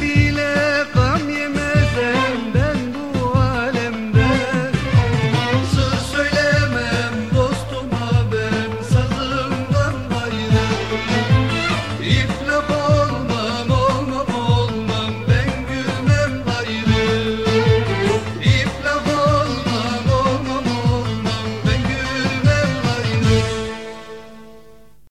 be